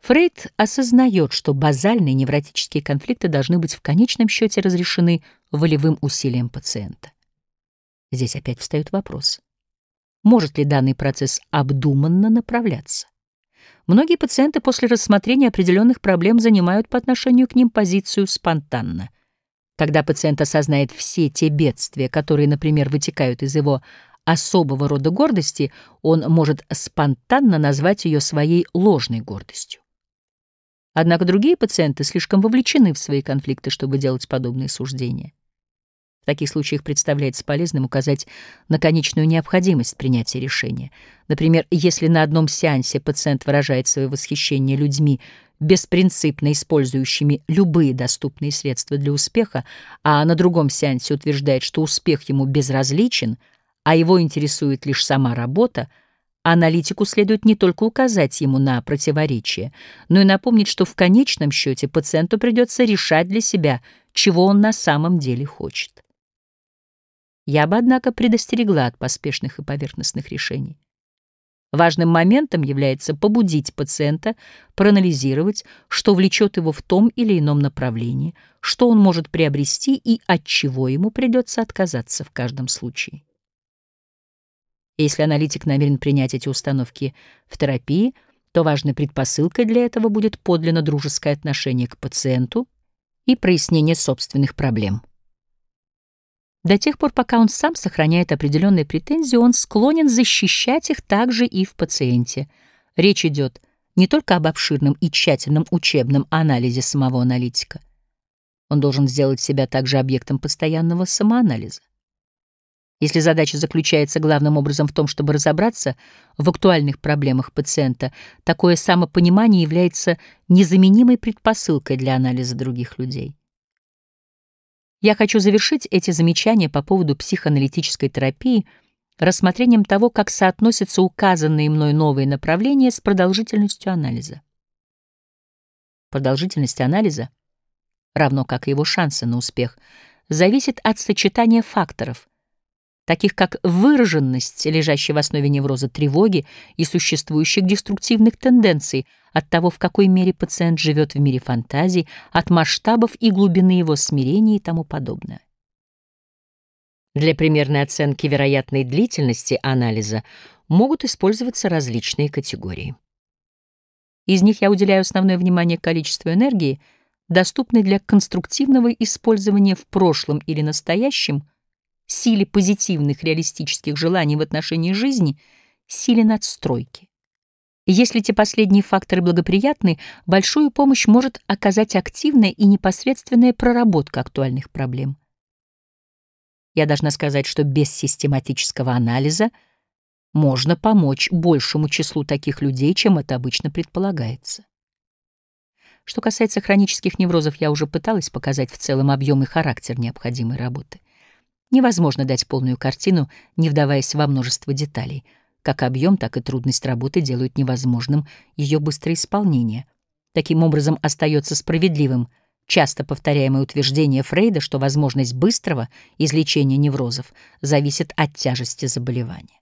Фрейд осознает, что базальные невротические конфликты должны быть в конечном счете разрешены волевым усилием пациента. Здесь опять встает вопрос. Может ли данный процесс обдуманно направляться? Многие пациенты после рассмотрения определенных проблем занимают по отношению к ним позицию спонтанно. Когда пациент осознает все те бедствия, которые, например, вытекают из его особого рода гордости, он может спонтанно назвать ее своей ложной гордостью. Однако другие пациенты слишком вовлечены в свои конфликты, чтобы делать подобные суждения. В таких случаях представляется полезным указать на конечную необходимость принятия решения. Например, если на одном сеансе пациент выражает свое восхищение людьми, беспринципно использующими любые доступные средства для успеха, а на другом сеансе утверждает, что успех ему безразличен, а его интересует лишь сама работа, Аналитику следует не только указать ему на противоречие, но и напомнить, что в конечном счете пациенту придется решать для себя, чего он на самом деле хочет. Я бы, однако, предостерегла от поспешных и поверхностных решений. Важным моментом является побудить пациента проанализировать, что влечет его в том или ином направлении, что он может приобрести и от чего ему придется отказаться в каждом случае. Если аналитик намерен принять эти установки в терапии, то важной предпосылкой для этого будет подлинно дружеское отношение к пациенту и прояснение собственных проблем. До тех пор, пока он сам сохраняет определенные претензии, он склонен защищать их также и в пациенте. Речь идет не только об обширном и тщательном учебном анализе самого аналитика. Он должен сделать себя также объектом постоянного самоанализа. Если задача заключается главным образом в том, чтобы разобраться в актуальных проблемах пациента, такое самопонимание является незаменимой предпосылкой для анализа других людей. Я хочу завершить эти замечания по поводу психоаналитической терапии рассмотрением того, как соотносятся указанные мной новые направления с продолжительностью анализа. Продолжительность анализа, равно как и его шансы на успех, зависит от сочетания факторов, таких как выраженность, лежащая в основе невроза тревоги и существующих деструктивных тенденций, от того, в какой мере пациент живет в мире фантазий, от масштабов и глубины его смирения и тому подобное. Для примерной оценки вероятной длительности анализа могут использоваться различные категории. Из них я уделяю основное внимание количеству энергии, доступной для конструктивного использования в прошлом или настоящем – силе позитивных реалистических желаний в отношении жизни, силе надстройки. Если эти последние факторы благоприятны, большую помощь может оказать активная и непосредственная проработка актуальных проблем. Я должна сказать, что без систематического анализа можно помочь большему числу таких людей, чем это обычно предполагается. Что касается хронических неврозов, я уже пыталась показать в целом объем и характер необходимой работы. Невозможно дать полную картину, не вдаваясь во множество деталей. Как объем, так и трудность работы делают невозможным ее быстрое исполнение. Таким образом, остается справедливым часто повторяемое утверждение Фрейда, что возможность быстрого излечения неврозов зависит от тяжести заболевания.